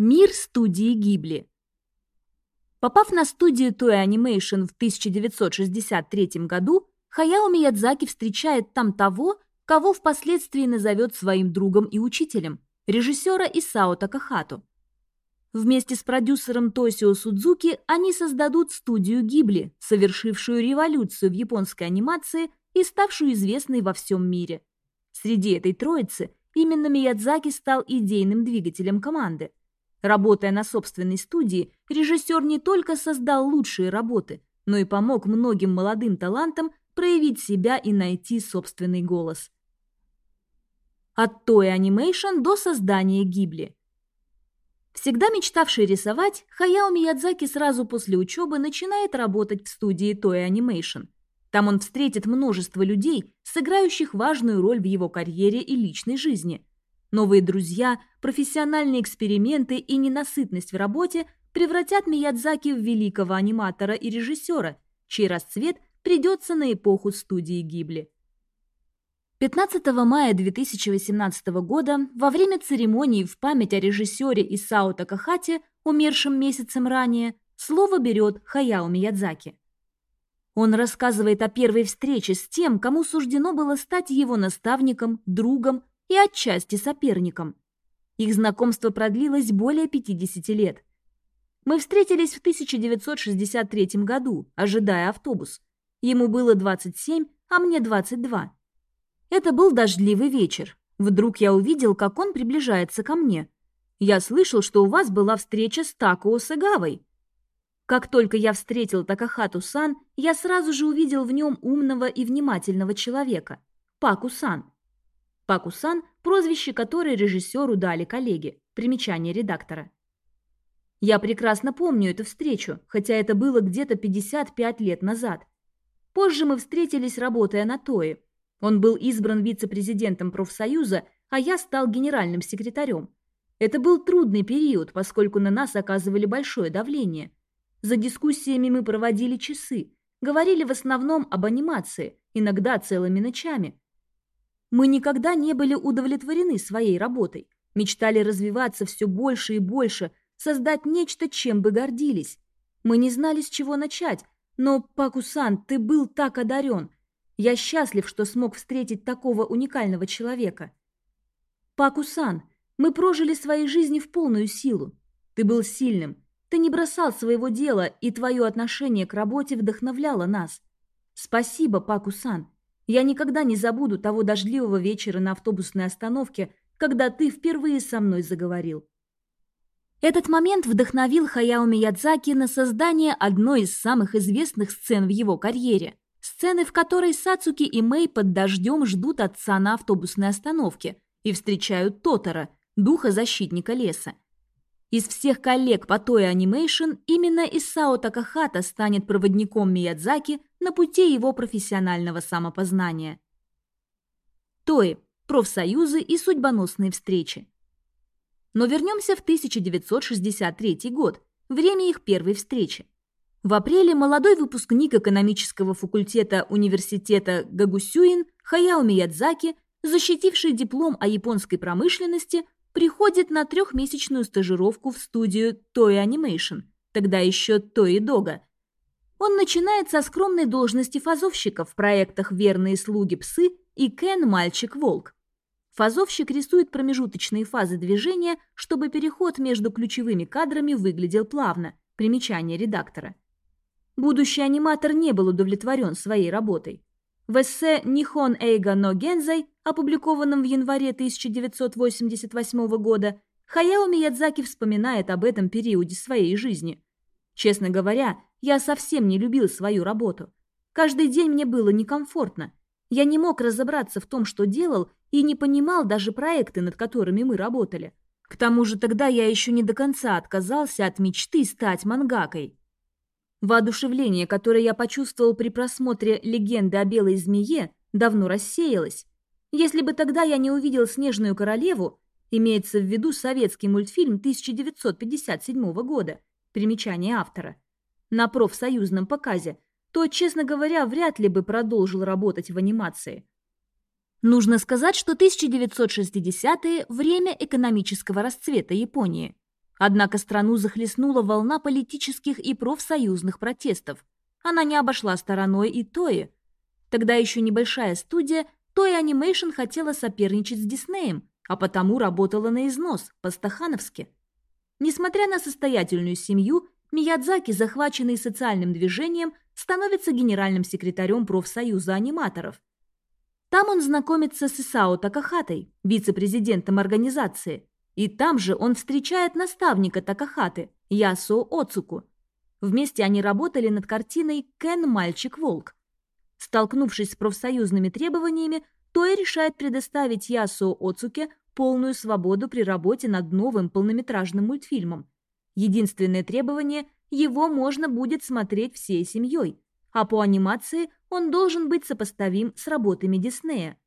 Мир студии Гибли. Попав на студию Toei Animation в 1963 году, Хаяо Миядзаки встречает там того, кого впоследствии назовет своим другом и учителем, режиссера Исао Такахату. Вместе с продюсером Тосио Судзуки они создадут студию Гибли, совершившую революцию в японской анимации и ставшую известной во всем мире. Среди этой троицы именно Миядзаки стал идейным двигателем команды. Работая на собственной студии, режиссер не только создал лучшие работы, но и помог многим молодым талантам проявить себя и найти собственный голос. От Toei Animation до создания Гибли. Всегда мечтавший рисовать, Хаяо Миядзаки сразу после учебы начинает работать в студии Toei Animation. Там он встретит множество людей, сыграющих важную роль в его карьере и личной жизни – Новые друзья, профессиональные эксперименты и ненасытность в работе превратят Миядзаки в великого аниматора и режиссера, чей расцвет придется на эпоху студии Гибли. 15 мая 2018 года, во время церемонии в память о режиссере Исао Такахате, умершем месяцем ранее, слово берет Хаяо Миядзаки. Он рассказывает о первой встрече с тем, кому суждено было стать его наставником, другом, и отчасти соперником. Их знакомство продлилось более 50 лет. Мы встретились в 1963 году, ожидая автобус. Ему было 27, а мне 22. Это был дождливый вечер. Вдруг я увидел, как он приближается ко мне. Я слышал, что у вас была встреча с Такуо Сагавой. Как только я встретил Такахату-сан, я сразу же увидел в нем умного и внимательного человека. Паку-сан. Пакусан – прозвище, которое режиссеру дали коллеги. Примечание редактора. Я прекрасно помню эту встречу, хотя это было где-то 55 лет назад. Позже мы встретились, работая на ТОИ. Он был избран вице-президентом профсоюза, а я стал генеральным секретарем. Это был трудный период, поскольку на нас оказывали большое давление. За дискуссиями мы проводили часы, говорили в основном об анимации, иногда целыми ночами – мы никогда не были удовлетворены своей работой, мечтали развиваться все больше и больше, создать нечто, чем бы гордились. Мы не знали, с чего начать, но, Пакусан, ты был так одарен. Я счастлив, что смог встретить такого уникального человека. Пакусан, мы прожили свои жизни в полную силу. Ты был сильным, ты не бросал своего дела, и твое отношение к работе вдохновляло нас. Спасибо, Пакусан. Я никогда не забуду того дождливого вечера на автобусной остановке, когда ты впервые со мной заговорил. Этот момент вдохновил Хаяо Миядзаки на создание одной из самых известных сцен в его карьере. Сцены, в которой Сацуки и Мэй под дождем ждут отца на автобусной остановке и встречают Тотора, духа защитника леса. Из всех коллег по Toei Animation именно Исао Такахата станет проводником Миядзаки на пути его профессионального самопознания. Тои, профсоюзы и судьбоносные встречи. Но вернемся в 1963 год, время их первой встречи. В апреле молодой выпускник экономического факультета университета Гагусюин Хаяо Миядзаки, защитивший диплом о японской промышленности, приходит на трехмесячную стажировку в студию Toei Animation, тогда еще Toei Doga. Он начинает со скромной должности фазовщика в проектах «Верные слуги псы» и «Кен Мальчик-волк». Фазовщик рисует промежуточные фазы движения, чтобы переход между ключевыми кадрами выглядел плавно. Примечание редактора. Будущий аниматор не был удовлетворен своей работой. В эссе «Нихон Эйга но Гензай», опубликованном в январе 1988 года, Хаяо Миядзаки вспоминает об этом периоде своей жизни. Честно говоря, я совсем не любил свою работу. Каждый день мне было некомфортно. Я не мог разобраться в том, что делал, и не понимал даже проекты, над которыми мы работали. К тому же тогда я еще не до конца отказался от мечты стать мангакой. Воодушевление, которое я почувствовал при просмотре «Легенды о белой змее», давно рассеялось. Если бы тогда я не увидел «Снежную королеву», имеется в виду советский мультфильм 1957 года, примечание автора, на профсоюзном показе, то, честно говоря, вряд ли бы продолжил работать в анимации. Нужно сказать, что 1960-е – время экономического расцвета Японии. Однако страну захлестнула волна политических и профсоюзных протестов. Она не обошла стороной и Тои. Тогда еще небольшая студия Toei Animation хотела соперничать с Диснеем, а потому работала на износ, по-стахановски. Несмотря на состоятельную семью, Миядзаки, захваченный социальным движением, становится генеральным секретарем профсоюза аниматоров. Там он знакомится с Исао Такахатой, вице-президентом организации, и там же он встречает наставника Такахаты, Ясо Оцуку. Вместе они работали над картиной «Кен. Мальчик-волк». Столкнувшись с профсоюзными требованиями, Той решает предоставить Ясо Оцуке полную свободу при работе над новым полнометражным мультфильмом. Единственное требование – его можно будет смотреть всей семьей, а по анимации он должен быть сопоставим с работами Диснея.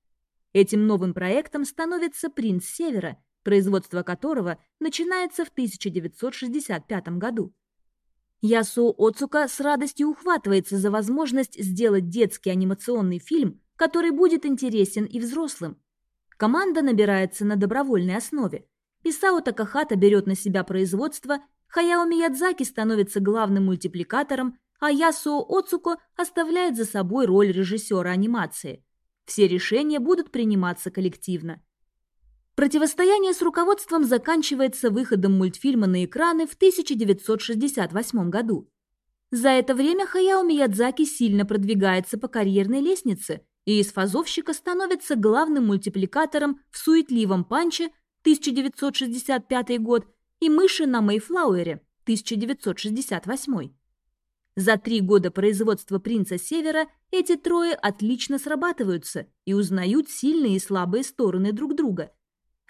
Этим новым проектом становится «Принц Севера», производство которого начинается в 1965 году. Ясу Оцука с радостью ухватывается за возможность сделать детский анимационный фильм, который будет интересен и взрослым. Команда набирается на добровольной основе. Исао Такахата берет на себя производство, Хаяо Миядзаки становится главным мультипликатором, а Ясуо Оцуко оставляет за собой роль режиссера анимации. Все решения будут приниматься коллективно. Противостояние с руководством заканчивается выходом мультфильма на экраны в 1968 году. За это время Хаяо Миядзаки сильно продвигается по карьерной лестнице и из фазовщика становится главным мультипликатором в «Суетливом панче» 1965 год и «Мыши на Мейфлауэре» 1968. За три года производства «Принца Севера» эти трое отлично срабатываются и узнают сильные и слабые стороны друг друга –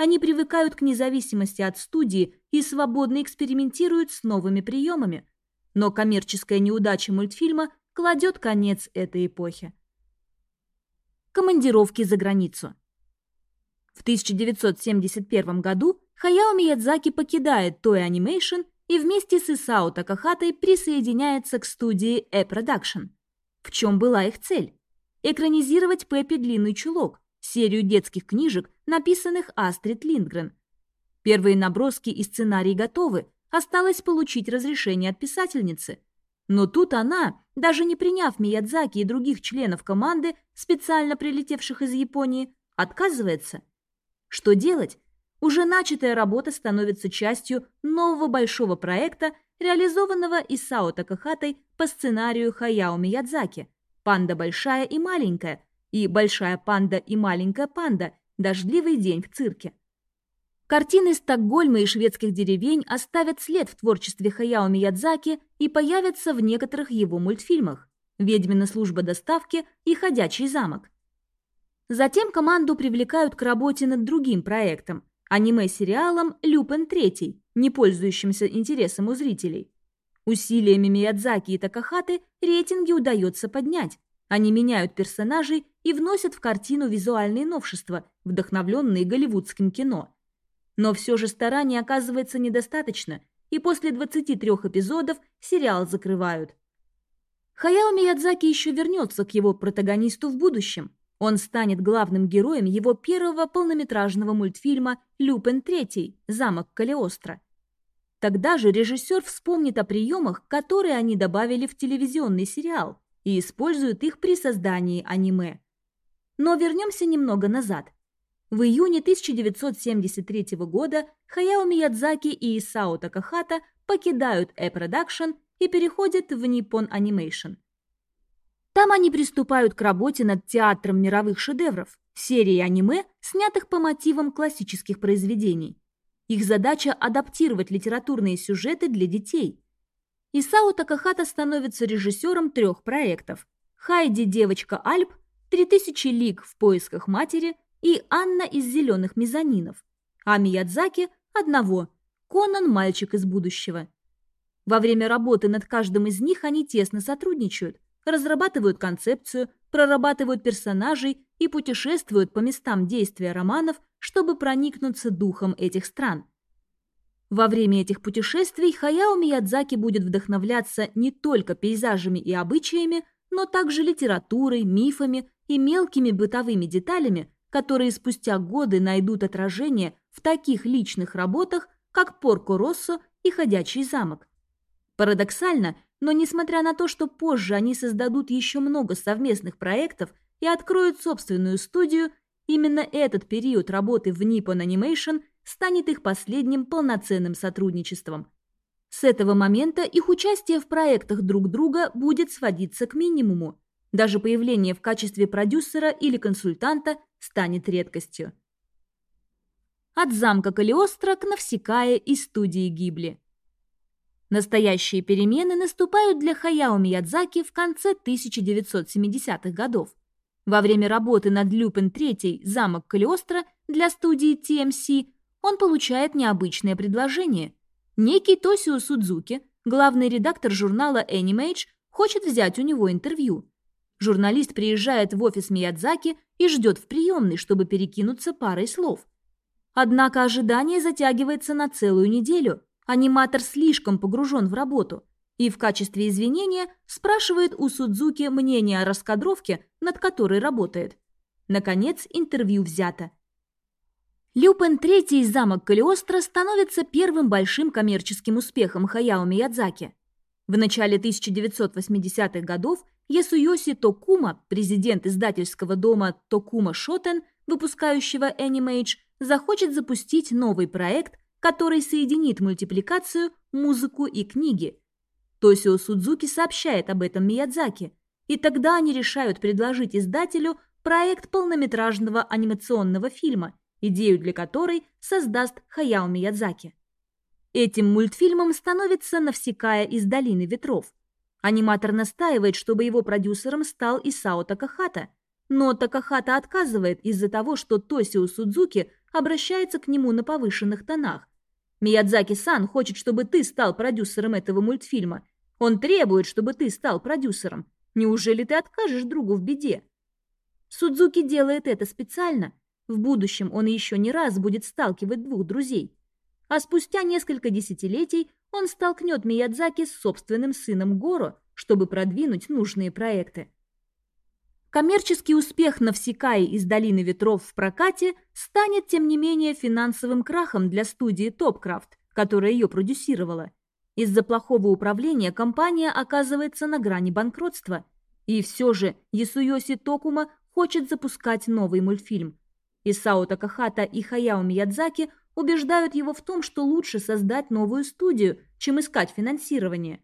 они привыкают к независимости от студии и свободно экспериментируют с новыми приемами. Но коммерческая неудача мультфильма кладет конец этой эпохе. Командировки за границу. В 1971 году Хаяо Миядзаки покидает Toei Animation и вместе с Исао Такахатой присоединяется к студии E-Production. В чем была их цель? Экранизировать Пеппи «Длинный чулок», серию детских книжек, написанных Астрид Линдгрен. Первые наброски и сценарий готовы, осталось получить разрешение от писательницы. Но тут она, даже не приняв Миядзаки и других членов команды, специально прилетевших из Японии, отказывается. Что делать? Уже начатая работа становится частью нового большого проекта, реализованного Исао Такахатой по сценарию Хаяо Миядзаки «Панда большая и маленькая», и «Большая панда и маленькая панда. Дождливый день в цирке». Картины Стокгольма и шведских деревень оставят след в творчестве Хаяо Миядзаки и появятся в некоторых его мультфильмах «Ведьмина служба доставки» и «Ходячий замок». Затем команду привлекают к работе над другим проектом – аниме-сериалом «Люпен III», не пользующимся интересом у зрителей. Усилиями Миядзаки и Такахаты рейтинги удается поднять, они меняют персонажей и вносят в картину визуальные новшества, вдохновленные голливудским кино. Но все же стараний оказывается недостаточно, и после 23 эпизодов сериал закрывают. Хаяо Миядзаки еще вернется к его протагонисту в будущем. Он станет главным героем его первого полнометражного мультфильма «Люпен III. Замок Калиостро». Тогда же режиссер вспомнит о приемах, которые они добавили в телевизионный сериал, и используют их при создании аниме. Но вернемся немного назад. В июне 1973 года Хаяо Миядзаки и Исао Такахата покидают E-Production и переходят в Nippon Animation. Там они приступают к работе над театром мировых шедевров, серией аниме, снятых по мотивам классических произведений. Их задача – адаптировать литературные сюжеты для детей – Исао Такахата становится режиссером трех проектов «Хайди. Девочка Альп», «3000 лиг в поисках матери» и «Анна из зеленых мезонинов», а Миядзаки – одного «Конан. Мальчик из будущего». Во время работы над каждым из них они тесно сотрудничают, разрабатывают концепцию, прорабатывают персонажей и путешествуют по местам действия романов, чтобы проникнуться духом этих стран – во время этих путешествий Хаяо Миядзаки будет вдохновляться не только пейзажами и обычаями, но также литературой, мифами и мелкими бытовыми деталями, которые спустя годы найдут отражение в таких личных работах, как «Порко Россо» и «Ходячий замок». Парадоксально, но несмотря на то, что позже они создадут еще много совместных проектов и откроют собственную студию, именно этот период работы в Nippon Animation станет их последним полноценным сотрудничеством. С этого момента их участие в проектах друг друга будет сводиться к минимуму. Даже появление в качестве продюсера или консультанта станет редкостью. От замка Калиостро к Навсекае и студии Гибли. Настоящие перемены наступают для Хаяо Миядзаки в конце 1970-х годов. Во время работы над Люпен III «Замок Калиостро» для студии TMC он получает необычное предложение. Некий Тосио Судзуки, главный редактор журнала Animage, хочет взять у него интервью. Журналист приезжает в офис Миядзаки и ждет в приемной, чтобы перекинуться парой слов. Однако ожидание затягивается на целую неделю. Аниматор слишком погружен в работу и в качестве извинения спрашивает у Судзуки мнение о раскадровке, над которой работает. Наконец, интервью взято. Люпен III замок Калиостро становится первым большим коммерческим успехом Хаяо Миядзаки. В начале 1980-х годов Ясуёси Токума, президент издательского дома Токума Шотен, выпускающего Animage, захочет запустить новый проект, который соединит мультипликацию, музыку и книги. Тосио Судзуки сообщает об этом Миядзаки, и тогда они решают предложить издателю проект полнометражного анимационного фильма – идею для которой создаст Хаяо Миядзаки. Этим мультфильмом становится «Навсекая из долины ветров». Аниматор настаивает, чтобы его продюсером стал Исао Такахата, но Такахата отказывает из-за того, что Тосио Судзуки обращается к нему на повышенных тонах. «Миядзаки-сан хочет, чтобы ты стал продюсером этого мультфильма. Он требует, чтобы ты стал продюсером. Неужели ты откажешь другу в беде?» Судзуки делает это специально – в будущем он еще не раз будет сталкивать двух друзей. А спустя несколько десятилетий он столкнет Миядзаки с собственным сыном Горо, чтобы продвинуть нужные проекты. Коммерческий успех Навсекаи из «Долины ветров» в прокате станет, тем не менее, финансовым крахом для студии Топкрафт, которая ее продюсировала. Из-за плохого управления компания оказывается на грани банкротства. И все же Ясуёси Токума хочет запускать новый мультфильм. Исао Такахата и Хаяо Миядзаки убеждают его в том, что лучше создать новую студию, чем искать финансирование.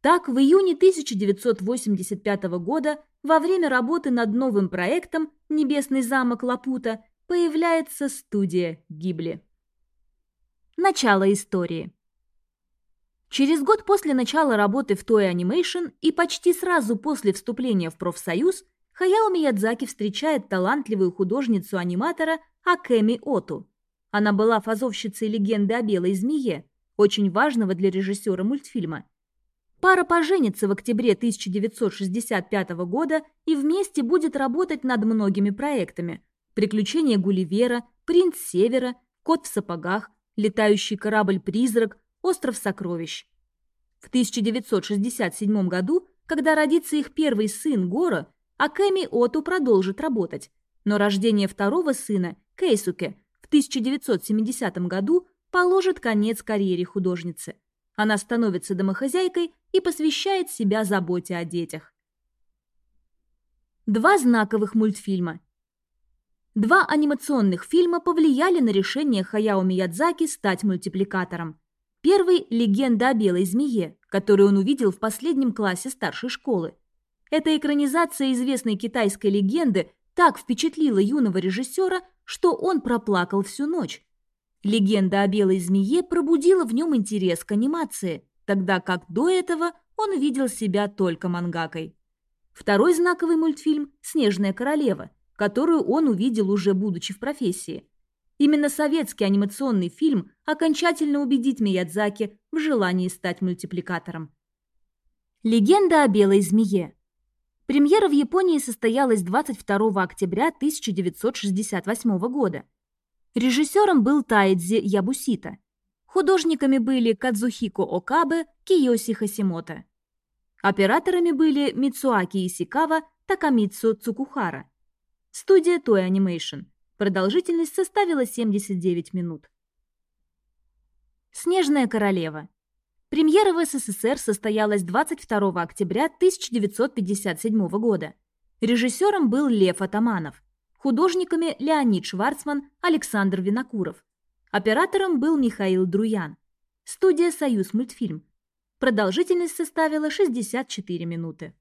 Так, в июне 1985 года, во время работы над новым проектом «Небесный замок Лапута» появляется студия Гибли. Начало истории. Через год после начала работы в Toei Animation и почти сразу после вступления в профсоюз Хаяо Миядзаки встречает талантливую художницу-аниматора Акеми Оту. Она была фазовщицей легенды о белой змее, очень важного для режиссера мультфильма. Пара поженится в октябре 1965 года и вместе будет работать над многими проектами. «Приключения Гулливера», «Принц Севера», «Кот в сапогах», «Летающий корабль-призрак», «Остров сокровищ». В 1967 году, когда родится их первый сын Гора, а Кэми Оту продолжит работать. Но рождение второго сына, Кейсуке, в 1970 году положит конец карьере художницы. Она становится домохозяйкой и посвящает себя заботе о детях. Два знаковых мультфильма. Два анимационных фильма повлияли на решение Хаяо Миядзаки стать мультипликатором. Первый – «Легенда о белой змее», которую он увидел в последнем классе старшей школы. Эта экранизация известной китайской легенды так впечатлила юного режиссера, что он проплакал всю ночь. Легенда о белой змее пробудила в нем интерес к анимации, тогда как до этого он видел себя только мангакой. Второй знаковый мультфильм «Снежная королева», которую он увидел уже будучи в профессии. Именно советский анимационный фильм окончательно убедит Миядзаки в желании стать мультипликатором. Легенда о белой змее. Премьера в Японии состоялась 22 октября 1968 года. Режиссером был Тайдзи Ябусита. Художниками были Кадзухико Окабе, Киоси Хасимото. Операторами были Мицуаки Исикава, Такамицу Цукухара. Студия Toei Animation. Продолжительность составила 79 минут. «Снежная королева». Премьера в СССР состоялась 22 октября 1957 года. Режиссером был Лев Атаманов. Художниками Леонид Шварцман, Александр Винокуров. Оператором был Михаил Друян. Студия «Союз мультфильм». Продолжительность составила 64 минуты.